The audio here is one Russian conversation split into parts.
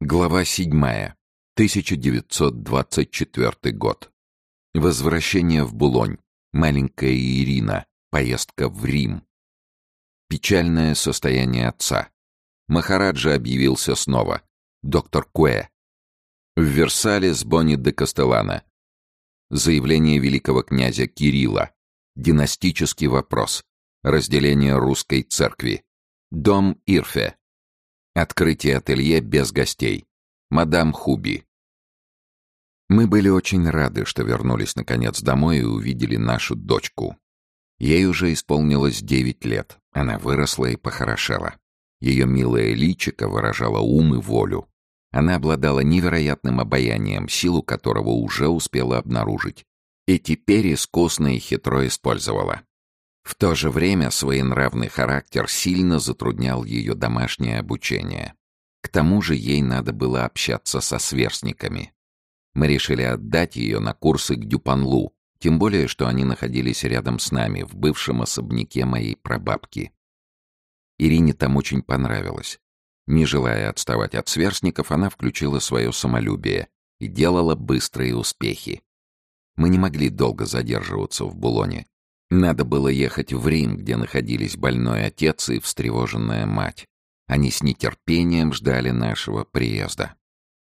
Глава 7. 1924 год. Возвращение в Булонь. Маленькая Ирина. Поездка в Рим. Печальное состояние отца. Махараджа объявился снова. Доктор Куэ. В Версале с Бонни де Кастеллана. Заявление великого князя Кирилла. Династический вопрос. Разделение русской церкви. Дом Ирфе. Открытие ателье без гостей. Мадам Хуби. Мы были очень рады, что вернулись наконец домой и увидели нашу дочку. Ей уже исполнилось девять лет. Она выросла и похорошела. Ее милое личико выражало ум и волю. Она обладала невероятным обаянием, силу которого уже успела обнаружить. И теперь искусно и хитро использовала. В то же время своенравный характер сильно затруднял ее домашнее обучение. К тому же ей надо было общаться со сверстниками. Мы решили отдать ее на курсы к Дюпанлу, тем более, что они находились рядом с нами, в бывшем особняке моей прабабки. Ирине там очень понравилось. Не желая отставать от сверстников, она включила свое самолюбие и делала быстрые успехи. Мы не могли долго задерживаться в Булоне. Надо было ехать в Рим, где находились больной отец и встревоженная мать. Они с нетерпением ждали нашего приезда.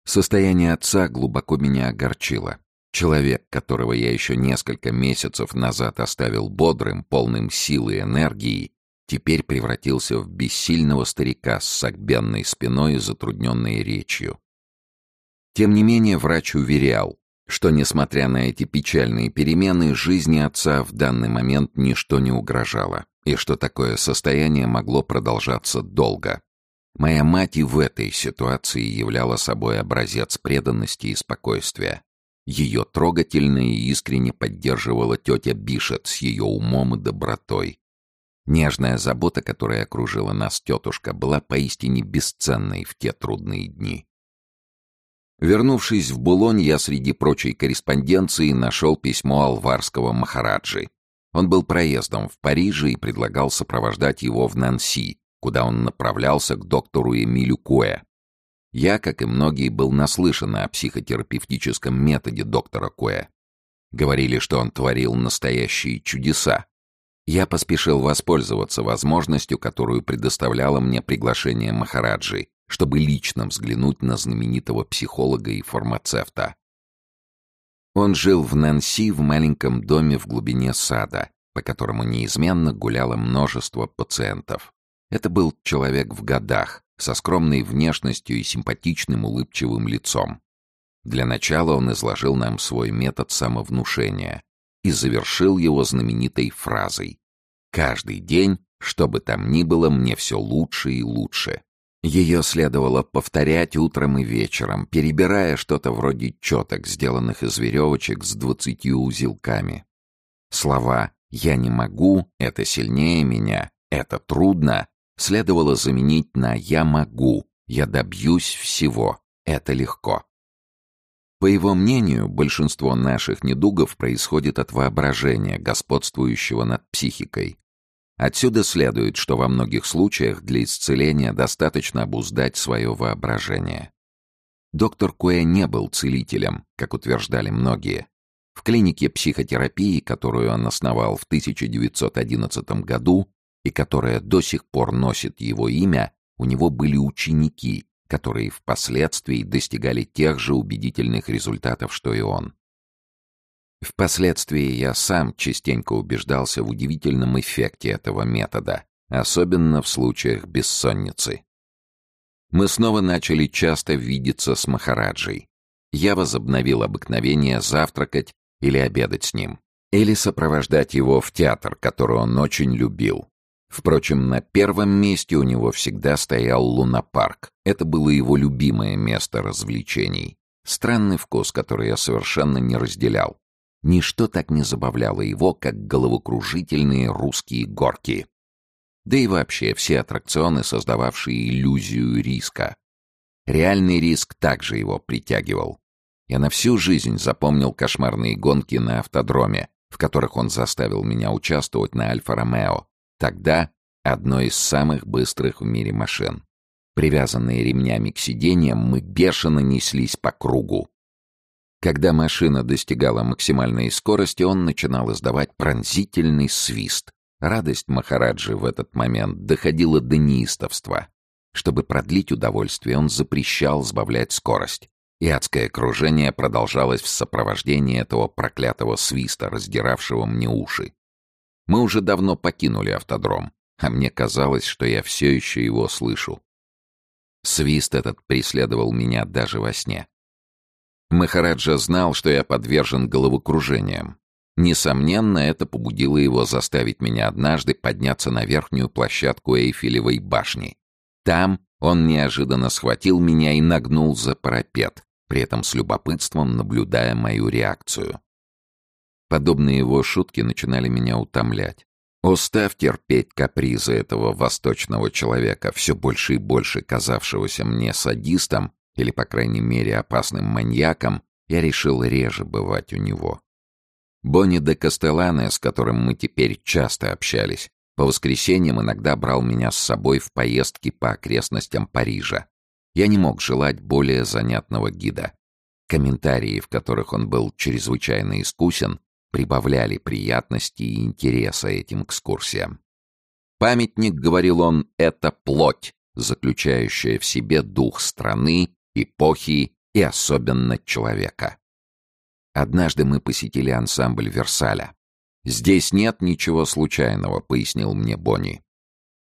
Состояние отца глубоко меня огорчило. Человек, которого я еще несколько месяцев назад оставил бодрым, полным силы и энергии, теперь превратился в бессильного старика с согбенной спиной и затрудненной речью. Тем не менее, врач уверял, что, несмотря на эти печальные перемены, жизни отца в данный момент ничто не угрожало, и что такое состояние могло продолжаться долго. Моя мать и в этой ситуации являла собой образец преданности и спокойствия. Ее трогательно и искренне поддерживала тетя Бишет с ее умом и добротой. Нежная забота, которая окружила нас тетушка, была поистине бесценной в те трудные дни. Вернувшись в Булонь, я среди прочей корреспонденции нашел письмо алварского Махараджи. Он был проездом в Париже и предлагал сопровождать его в Нанси, куда он направлялся к доктору Эмилю Куэ. Я, как и многие, был наслышан о психотерапевтическом методе доктора Куэ. Говорили, что он творил настоящие чудеса. Я поспешил воспользоваться возможностью, которую предоставляло мне приглашение Махараджи, чтобы лично взглянуть на знаменитого психолога и фармацевта. Он жил в Нанси в маленьком доме в глубине сада, по которому неизменно гуляло множество пациентов. Это был человек в годах, со скромной внешностью и симпатичным улыбчивым лицом. Для начала он изложил нам свой метод самовнушения и завершил его знаменитой фразой «Каждый день, что бы там ни было, мне все лучше и лучше». Ее следовало повторять утром и вечером, перебирая что-то вроде четок, сделанных из веревочек с двадцатью узелками. Слова «я не могу», «это сильнее меня», «это трудно» следовало заменить на «я могу», «я добьюсь всего», «это легко». По его мнению, большинство наших недугов происходит от воображения, господствующего над психикой. Отсюда следует, что во многих случаях для исцеления достаточно обуздать свое воображение. Доктор Куэ не был целителем, как утверждали многие. В клинике психотерапии, которую он основал в 1911 году и которая до сих пор носит его имя, у него были ученики, которые впоследствии достигали тех же убедительных результатов, что и он. Впоследствии я сам частенько убеждался в удивительном эффекте этого метода, особенно в случаях бессонницы. Мы снова начали часто видеться с Махараджей. Я возобновил обыкновение завтракать или обедать с ним, или сопровождать его в театр, который он очень любил. Впрочем, на первом месте у него всегда стоял лунопарк. Это было его любимое место развлечений. Странный вкус, который я совершенно не разделял. Ничто так не забавляло его, как головокружительные русские горки. Да и вообще все аттракционы, создававшие иллюзию риска. Реальный риск также его притягивал. Я на всю жизнь запомнил кошмарные гонки на автодроме, в которых он заставил меня участвовать на Альфа-Ромео, тогда одной из самых быстрых в мире машин. Привязанные ремнями к сиденьям, мы бешено неслись по кругу. Когда машина достигала максимальной скорости, он начинал издавать пронзительный свист. Радость Махараджи в этот момент доходила до неистовства. Чтобы продлить удовольствие, он запрещал сбавлять скорость. И адское кружение продолжалось в сопровождении этого проклятого свиста, раздиравшего мне уши. Мы уже давно покинули автодром, а мне казалось, что я все еще его слышу. Свист этот преследовал меня даже во сне. Махараджа знал, что я подвержен головокружениям. Несомненно, это побудило его заставить меня однажды подняться на верхнюю площадку Эйфелевой башни. Там он неожиданно схватил меня и нагнул за парапет, при этом с любопытством наблюдая мою реакцию. Подобные его шутки начинали меня утомлять. Устав терпеть капризы этого восточного человека, все больше и больше казавшегося мне садистом, или, по крайней мере, опасным маньяком, я решил реже бывать у него. Бонни де Кастеллане, с которым мы теперь часто общались, по воскресеньям иногда брал меня с собой в поездки по окрестностям Парижа. Я не мог желать более занятного гида. Комментарии, в которых он был чрезвычайно искусен, прибавляли приятности и интереса этим экскурсиям. «Памятник, — говорил он, — это плоть, заключающая в себе дух страны эпохи и особенно человека. Однажды мы посетили ансамбль Версаля. «Здесь нет ничего случайного», — пояснил мне Бонни.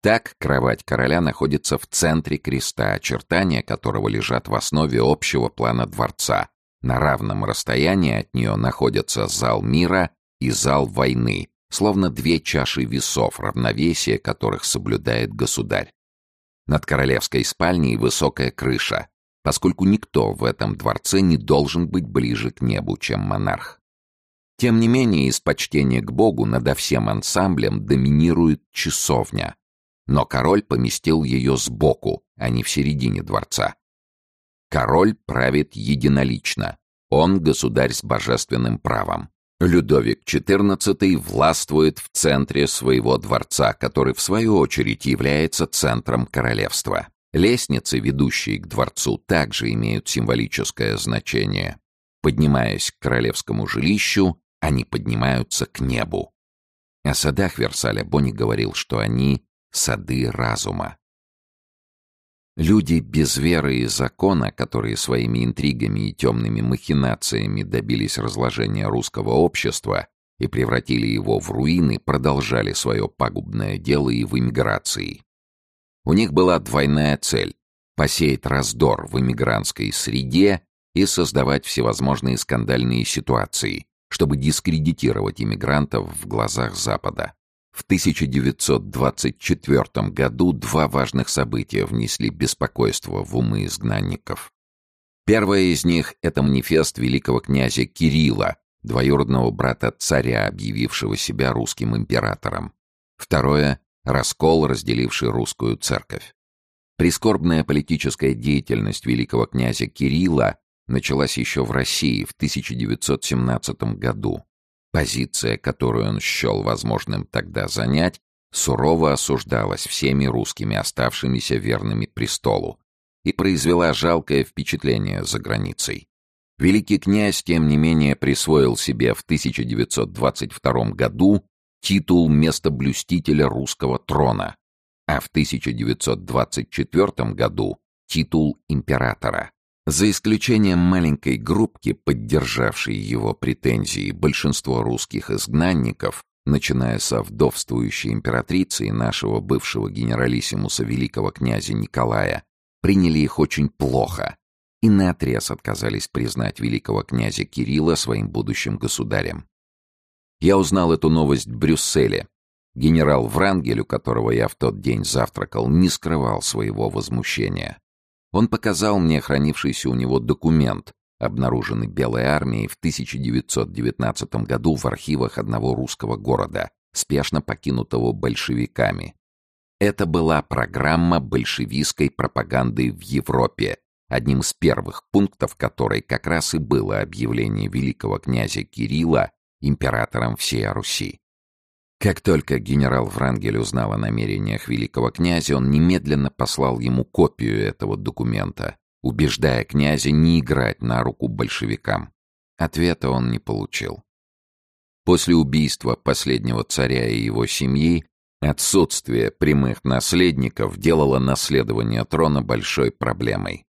Так кровать короля находится в центре креста, очертания которого лежат в основе общего плана дворца. На равном расстоянии от нее находятся зал мира и зал войны, словно две чаши весов, равновесие которых соблюдает государь. Над королевской спальней высокая крыша, поскольку никто в этом дворце не должен быть ближе к небу, чем монарх. Тем не менее, из почтения к Богу над всем ансамблем доминирует часовня, но король поместил ее сбоку, а не в середине дворца. Король правит единолично, он государь с божественным правом. Людовик XIV властвует в центре своего дворца, который в свою очередь является центром королевства. Лестницы, ведущие к дворцу, также имеют символическое значение. Поднимаясь к королевскому жилищу, они поднимаются к небу. О садах Версаля Бонни говорил, что они — сады разума. Люди без веры и закона, которые своими интригами и темными махинациями добились разложения русского общества и превратили его в руины, продолжали свое пагубное дело и в эмиграции. У них была двойная цель — посеять раздор в иммигрантской среде и создавать всевозможные скандальные ситуации, чтобы дискредитировать иммигрантов в глазах Запада. В 1924 году два важных события внесли беспокойство в умы изгнанников. Первое из них — это манифест великого князя Кирилла, двоюродного брата царя, объявившего себя русским императором. Второе раскол, разделивший русскую церковь. Прискорбная политическая деятельность великого князя Кирилла началась еще в России в 1917 году. Позиция, которую он счел возможным тогда занять, сурово осуждалась всеми русскими, оставшимися верными престолу, и произвела жалкое впечатление за границей. Великий князь, тем не менее, присвоил себе в 1922 году титул местоблюстителя русского трона, а в 1924 году титул императора. За исключением маленькой группки, поддержавшей его претензии, большинство русских изгнанников, начиная со вдовствующей императрицы и нашего бывшего генералиссимуса великого князя Николая, приняли их очень плохо и наотрез отказались признать великого князя Кирилла своим будущим государем. Я узнал эту новость в Брюсселе. Генерал Врангель, у которого я в тот день завтракал, не скрывал своего возмущения. Он показал мне хранившийся у него документ, обнаруженный Белой армией в 1919 году в архивах одного русского города, спешно покинутого большевиками. Это была программа большевистской пропаганды в Европе, одним из первых пунктов которой как раз и было объявление великого князя Кирилла императором всей Руси. Как только генерал Врангель узнал о намерениях великого князя, он немедленно послал ему копию этого документа, убеждая князя не играть на руку большевикам. Ответа он не получил. После убийства последнего царя и его семьи отсутствие прямых наследников делало наследование трона большой проблемой.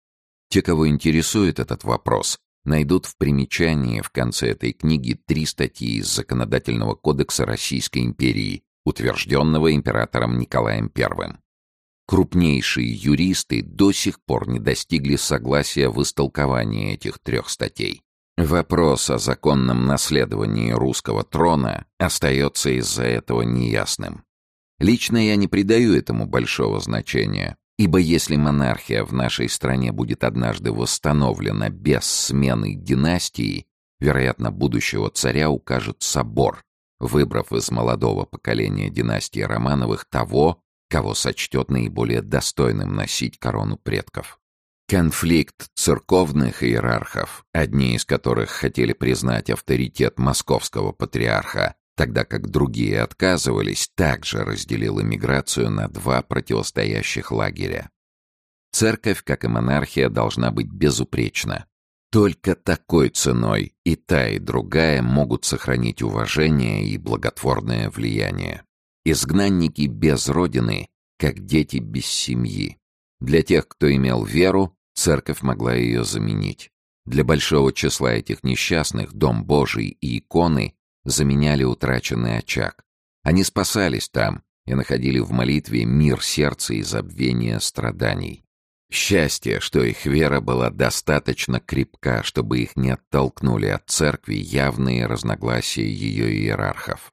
Те, кого интересует этот вопрос, найдут в примечании в конце этой книги три статьи из Законодательного кодекса Российской империи, утвержденного императором Николаем I. Крупнейшие юристы до сих пор не достигли согласия в истолковании этих трех статей. Вопрос о законном наследовании русского трона остается из-за этого неясным. Лично я не придаю этому большого значения, Ибо если монархия в нашей стране будет однажды восстановлена без смены династии, вероятно, будущего царя укажет собор, выбрав из молодого поколения династии Романовых того, кого сочтет наиболее достойным носить корону предков. Конфликт церковных иерархов, одни из которых хотели признать авторитет московского патриарха, тогда как другие отказывались, также разделил эмиграцию на два противостоящих лагеря. Церковь, как и монархия, должна быть безупречна. Только такой ценой и та, и другая могут сохранить уважение и благотворное влияние. Изгнанники без родины, как дети без семьи. Для тех, кто имел веру, церковь могла ее заменить. Для большого числа этих несчастных Дом Божий и иконы заменяли утраченный очаг. Они спасались там и находили в молитве мир сердца и забвение страданий. Счастье, что их вера была достаточно крепка, чтобы их не оттолкнули от церкви явные разногласия ее иерархов.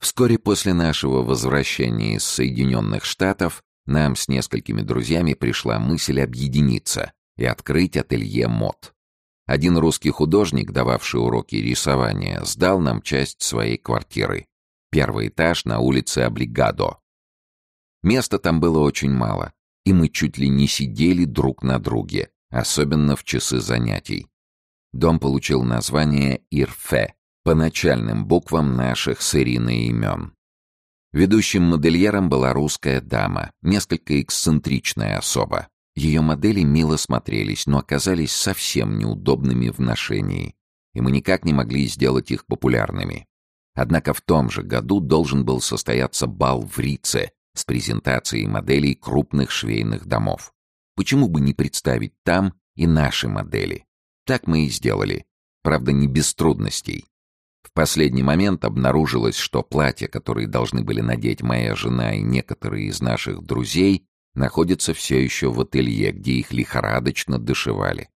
Вскоре после нашего возвращения из Соединенных Штатов нам с несколькими друзьями пришла мысль объединиться и открыть ателье мод. Один русский художник, дававший уроки рисования, сдал нам часть своей квартиры. Первый этаж на улице Облигадо. Места там было очень мало, и мы чуть ли не сидели друг на друге, особенно в часы занятий. Дом получил название Ирфе по начальным буквам наших с Ириной имен. Ведущим модельером была русская дама, несколько эксцентричная особа. Ее модели мило смотрелись, но оказались совсем неудобными в ношении, и мы никак не могли сделать их популярными. Однако в том же году должен был состояться бал в Рице с презентацией моделей крупных швейных домов. Почему бы не представить там и наши модели? Так мы и сделали. Правда, не без трудностей. В последний момент обнаружилось, что платья, которые должны были надеть моя жена и некоторые из наших друзей, находятся все еще в ателье, где их лихорадочно дошивали.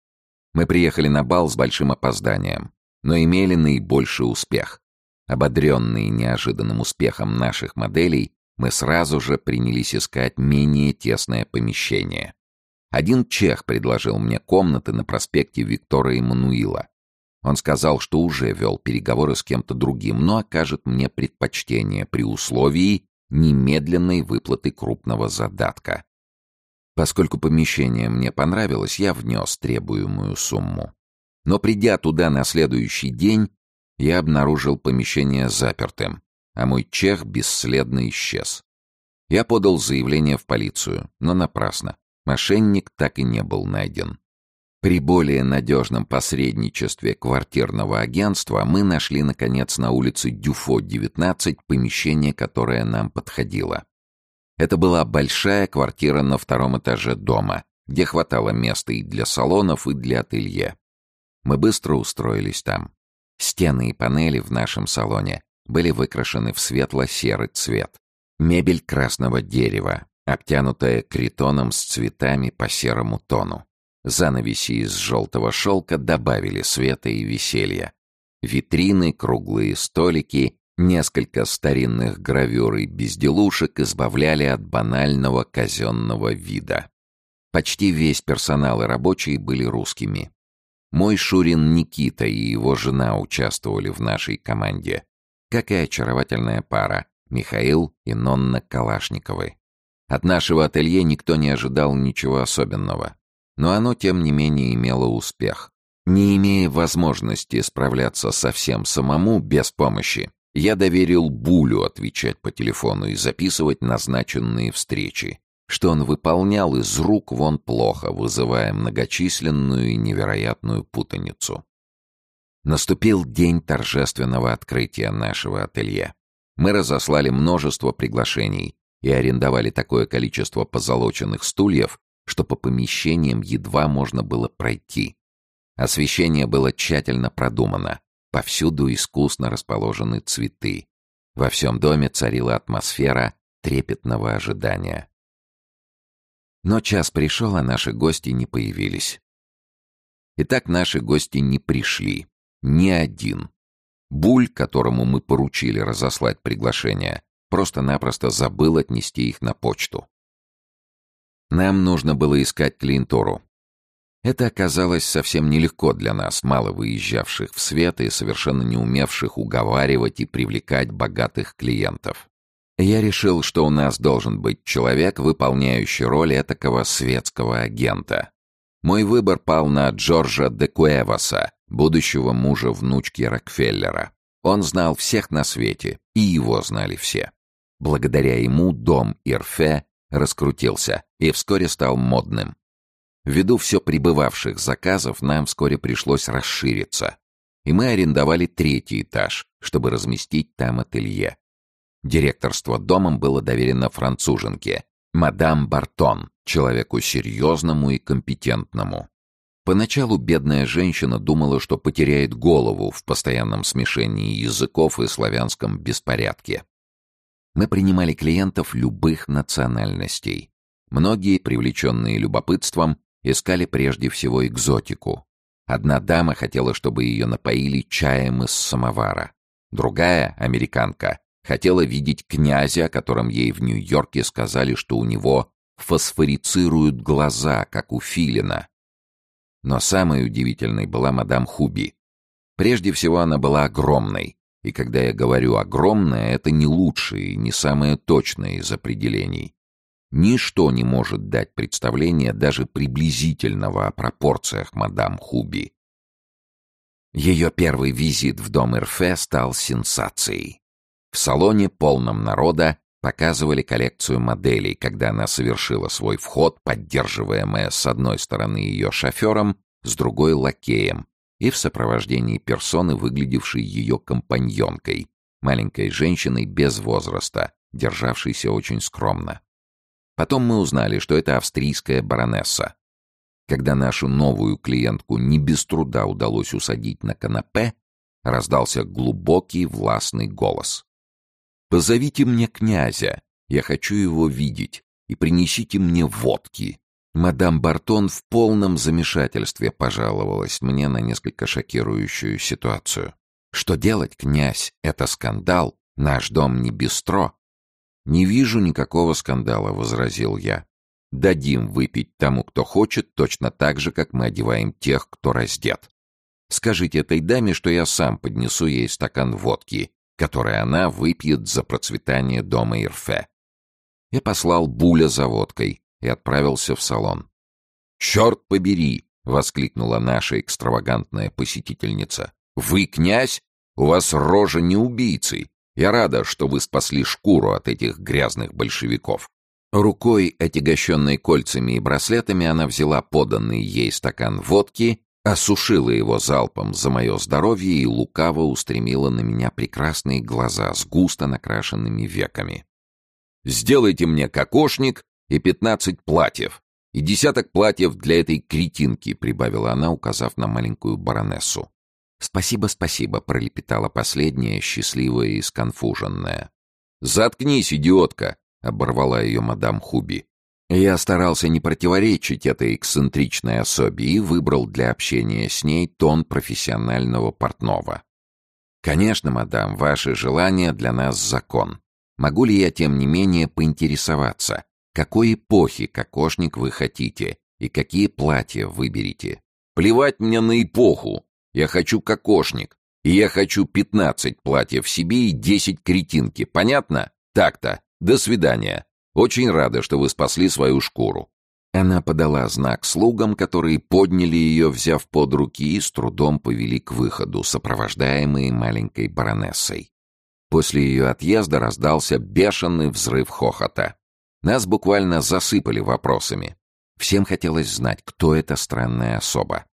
Мы приехали на бал с большим опозданием, но имели наибольший успех. Ободренные неожиданным успехом наших моделей, мы сразу же принялись искать менее тесное помещение. Один чех предложил мне комнаты на проспекте Виктора Эммануила. Он сказал, что уже вел переговоры с кем-то другим, но окажет мне предпочтение при условии, немедленной выплаты крупного задатка. Поскольку помещение мне понравилось, я внес требуемую сумму. Но придя туда на следующий день, я обнаружил помещение запертым, а мой чех бесследно исчез. Я подал заявление в полицию, но напрасно. Мошенник так и не был найден. При более надежном посредничестве квартирного агентства мы нашли, наконец, на улице Дюфо, 19, помещение, которое нам подходило. Это была большая квартира на втором этаже дома, где хватало места и для салонов, и для ателье. Мы быстро устроились там. Стены и панели в нашем салоне были выкрашены в светло-серый цвет. Мебель красного дерева, обтянутая критоном с цветами по серому тону. Занавеси из желтого шелка добавили света и веселья. Витрины, круглые столики, несколько старинных гравюр и безделушек избавляли от банального казенного вида. Почти весь персонал и рабочие были русскими. Мой Шурин Никита и его жена участвовали в нашей команде, как и очаровательная пара Михаил и Нонна Калашниковы. От нашего ателье никто не ожидал ничего особенного но оно, тем не менее, имело успех. Не имея возможности справляться совсем самому, без помощи, Я доверил Булю отвечать по телефону и записывать назначенные встречи, что он выполнял из рук вон плохо, вызывая многочисленную и невероятную путаницу. Наступил день торжественного открытия нашего ателье. Мы разослали множество приглашений и арендовали такое количество позолоченных стульев, что по помещениям едва можно было пройти. Освещение было тщательно продумано, повсюду искусно расположены цветы. Во всем доме царила атмосфера трепетного ожидания. Но час пришел, а наши гости не появились. Итак, наши гости не пришли. Ни один. Буль, которому мы поручили разослать приглашение, просто-напросто забыл отнести их на почту. Нам нужно было искать клиентуру. Это оказалось совсем нелегко для нас, мало выезжавших в свет и совершенно не умевших уговаривать и привлекать богатых клиентов. Я решил, что у нас должен быть человек, выполняющий роль этакого светского агента. Мой выбор пал на Джорджа де Куэваса, будущего мужа внучки Рокфеллера. Он знал всех на свете, и его знали все. Благодаря ему дом Ирфе раскрутился и вскоре стал модным. Ввиду все прибывавших заказов нам вскоре пришлось расшириться, и мы арендовали третий этаж, чтобы разместить там ателье. Директорство домом было доверено француженке, мадам Бартон, человеку серьезному и компетентному. Поначалу бедная женщина думала, что потеряет голову в постоянном смешении языков и славянском беспорядке. Мы принимали клиентов любых национальностей. Многие, привлеченные любопытством, искали прежде всего экзотику. Одна дама хотела, чтобы ее напоили чаем из самовара. Другая, американка, хотела видеть князя, о котором ей в Нью-Йорке сказали, что у него фосфорицируют глаза, как у филина. Но самой удивительной была мадам Хуби. Прежде всего, она была огромной, и когда я говорю «огромная», это не лучшее и не самое точное из определений. Ничто не может дать представление даже приблизительного о пропорциях мадам Хуби. Ее первый визит в дом Ирфе стал сенсацией. В салоне, полном народа, показывали коллекцию моделей, когда она совершила свой вход, поддерживаемая с одной стороны ее шофером, с другой — лакеем, и в сопровождении персоны, выглядевшей ее компаньонкой, маленькой женщиной без возраста, державшейся очень скромно. Потом мы узнали, что это австрийская баронесса. Когда нашу новую клиентку не без труда удалось усадить на канапе, раздался глубокий властный голос. «Позовите мне князя, я хочу его видеть, и принесите мне водки». Мадам Бартон в полном замешательстве пожаловалась мне на несколько шокирующую ситуацию. «Что делать, князь? Это скандал. Наш дом не бистро. «Не вижу никакого скандала», — возразил я. «Дадим выпить тому, кто хочет, точно так же, как мы одеваем тех, кто раздет. Скажите этой даме, что я сам поднесу ей стакан водки, который она выпьет за процветание дома Ирфе». Я послал Буля за водкой и отправился в салон. «Черт побери!» — воскликнула наша экстравагантная посетительница. «Вы князь? У вас рожа не убийцы. Я рада, что вы спасли шкуру от этих грязных большевиков». Рукой, отягощенной кольцами и браслетами, она взяла поданный ей стакан водки, осушила его залпом за мое здоровье и лукаво устремила на меня прекрасные глаза с густо накрашенными веками. «Сделайте мне кокошник и пятнадцать платьев, и десяток платьев для этой кретинки», — прибавила она, указав на маленькую баронессу. «Спасибо, спасибо», — пролепетала последняя, счастливая и сконфуженная. «Заткнись, идиотка!» — оборвала ее мадам Хуби. Я старался не противоречить этой эксцентричной особе и выбрал для общения с ней тон профессионального портного. «Конечно, мадам, ваши желания для нас закон. Могу ли я, тем не менее, поинтересоваться, какой эпохи кокошник вы хотите и какие платья выберете?» «Плевать мне на эпоху!» Я хочу кокошник. И я хочу пятнадцать платьев себе и десять кретинки. Понятно? Так-то. До свидания. Очень рада, что вы спасли свою шкуру». Она подала знак слугам, которые подняли ее, взяв под руки, и с трудом повели к выходу, сопровождаемые маленькой баронессой. После ее отъезда раздался бешеный взрыв хохота. Нас буквально засыпали вопросами. Всем хотелось знать, кто эта странная особа.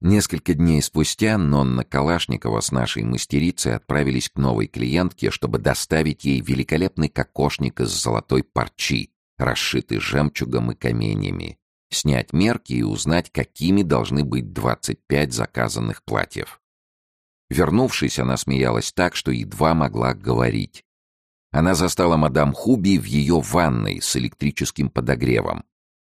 Несколько дней спустя Нонна Калашникова с нашей мастерицей отправились к новой клиентке, чтобы доставить ей великолепный кокошник из золотой парчи, расшитый жемчугом и каменьями, снять мерки и узнать, какими должны быть 25 заказанных платьев. Вернувшись, она смеялась так, что едва могла говорить. Она застала мадам Хуби в ее ванной с электрическим подогревом.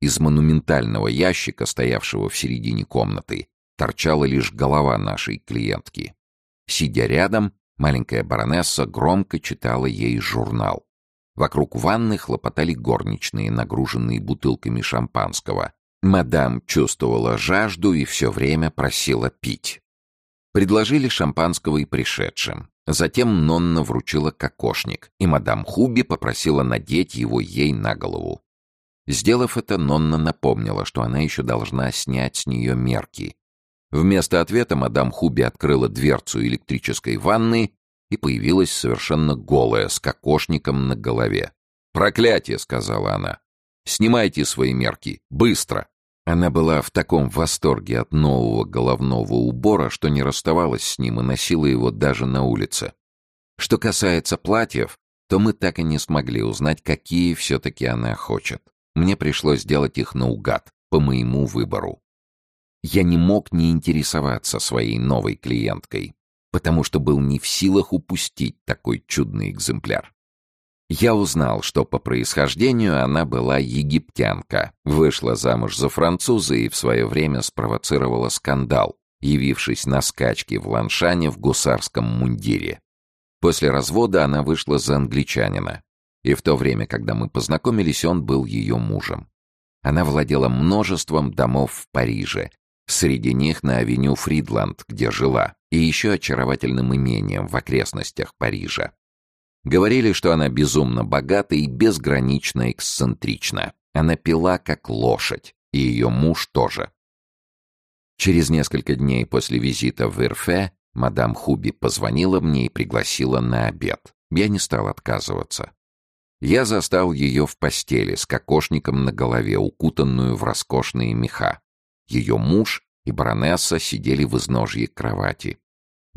Из монументального ящика, стоявшего в середине комнаты, торчала лишь голова нашей клиентки. Сидя рядом, маленькая баронесса громко читала ей журнал. Вокруг ванны хлопотали горничные, нагруженные бутылками шампанского. Мадам чувствовала жажду и все время просила пить. Предложили шампанского и пришедшим. Затем Нонна вручила кокошник, и мадам Хуби попросила надеть его ей на голову. Сделав это, Нонна напомнила, что она еще должна снять с нее мерки. Вместо ответа мадам Хуби открыла дверцу электрической ванны и появилась совершенно голая, с кокошником на голове. «Проклятие!» — сказала она. «Снимайте свои мерки! Быстро!» Она была в таком восторге от нового головного убора, что не расставалась с ним и носила его даже на улице. Что касается платьев, то мы так и не смогли узнать, какие все-таки она хочет. Мне пришлось сделать их наугад, по моему выбору. Я не мог не интересоваться своей новой клиенткой потому что был не в силах упустить такой чудный экземпляр. Я узнал, что по происхождению она была египтянка, вышла замуж за француза и в свое время спровоцировала скандал, явившись на скачке в Ланшане в гусарском мундире. После развода она вышла за англичанина, и в то время, когда мы познакомились, он был ее мужем. Она владела множеством домов в Париже, среди них на авеню Фридланд, где жила, и еще очаровательным имением в окрестностях Парижа. Говорили, что она безумно богата и безгранично эксцентрична. Она пила как лошадь, и ее муж тоже. Через несколько дней после визита в Ирфе мадам Хуби позвонила мне и пригласила на обед. Я не стал отказываться. Я застал ее в постели с кокошником на голове, укутанную в роскошные меха. Ее муж и баронесса сидели в изножье кровати.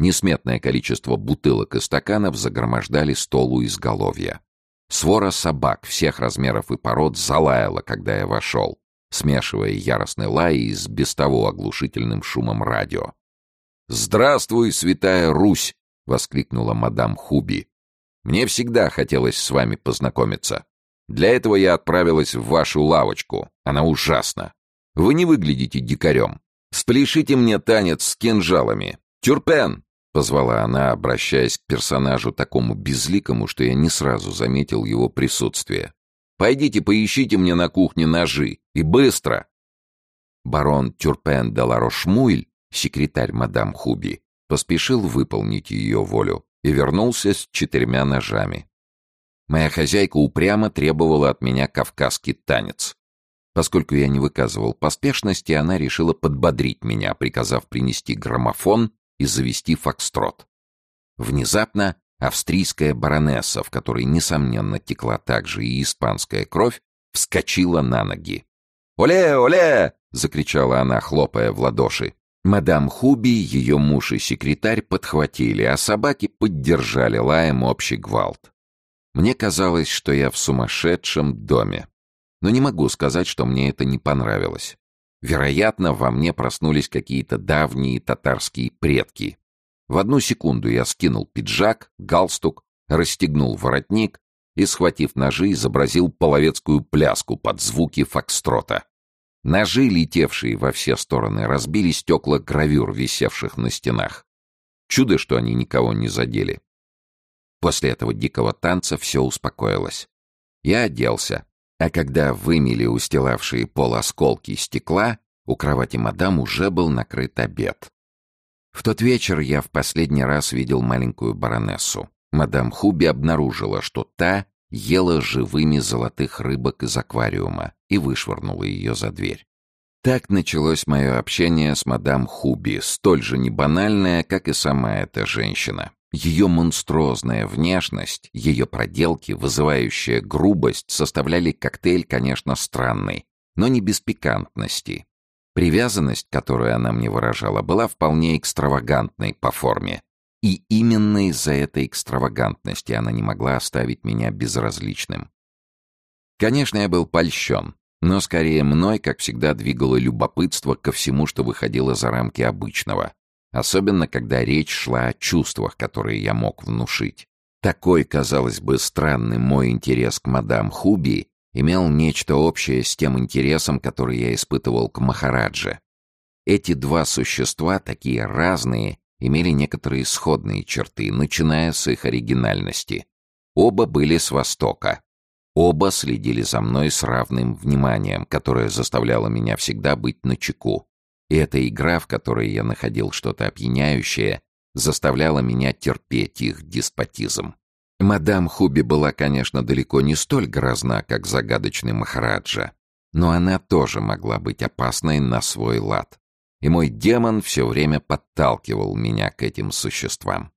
Несметное количество бутылок и стаканов загромождали стол у изголовья. Свора собак всех размеров и пород залаяла, когда я вошел, смешивая яростный лай с без того оглушительным шумом радио. «Здравствуй, святая Русь!» — воскликнула мадам Хуби. «Мне всегда хотелось с вами познакомиться. Для этого я отправилась в вашу лавочку. Она ужасна. Вы не выглядите дикарем. «Спляшите мне танец с кинжалами! Тюрпен!» — позвала она, обращаясь к персонажу такому безликому, что я не сразу заметил его присутствие. «Пойдите поищите мне на кухне ножи. И быстро!» Барон Тюрпен де Ларошмуйль, секретарь мадам Хуби, поспешил выполнить ее волю и вернулся с четырьмя ножами. Моя хозяйка упрямо требовала от меня кавказский танец. Поскольку я не выказывал поспешности, она решила подбодрить меня, приказав принести граммофон и завести фокстрот. Внезапно австрийская баронесса, в которой, несомненно, текла также и испанская кровь, вскочила на ноги. «Оле, оле!» — закричала она, хлопая в ладоши. Мадам Хуби, ее муж и секретарь подхватили, а собаки поддержали лаем общий гвалт. Мне казалось, что я в сумасшедшем доме. Но не могу сказать, что мне это не понравилось. Вероятно, во мне проснулись какие-то давние татарские предки. В одну секунду я скинул пиджак, галстук, расстегнул воротник и, схватив ножи, изобразил половецкую пляску под звуки фокстрота. Ножи, летевшие во все стороны, разбили стекла гравюр, висевших на стенах. Чудо, что они никого не задели. После этого дикого танца все успокоилось. Я оделся, а когда вымели устилавшие пол осколки стекла, у кровати мадам уже был накрыт обед. В тот вечер я в последний раз видел маленькую баронессу. Мадам Хуби обнаружила, что та ела живыми золотых рыбок из аквариума и вышвырнула ее за дверь. Так началось мое общение с мадам Хуби, столь же небанальное, как и сама эта женщина. Ее монструозная внешность, ее проделки, вызывающая грубость, составляли коктейль, конечно, странный, но не без пикантности. Привязанность, которую она мне выражала, была вполне экстравагантной по форме. И именно из-за этой экстравагантности она не могла оставить меня безразличным. Конечно, я был польщен, но скорее мной, как всегда, двигало любопытство ко всему, что выходило за рамки обычного, особенно когда речь шла о чувствах, которые я мог внушить. Такой, казалось бы, странный мой интерес к мадам Хуби имел нечто общее с тем интересом, который я испытывал к Махарадже. Эти два существа, такие разные, имели некоторые сходные черты, начиная с их оригинальности. Оба были с Востока. Оба следили за мной с равным вниманием, которое заставляло меня всегда быть начеку. И эта игра, в которой я находил что-то опьяняющее, заставляла меня терпеть их деспотизм. Мадам Хуби была, конечно, далеко не столь грозна, как загадочный Махараджа, но она тоже могла быть опасной на свой лад. И мой демон все время подталкивал меня к этим существам.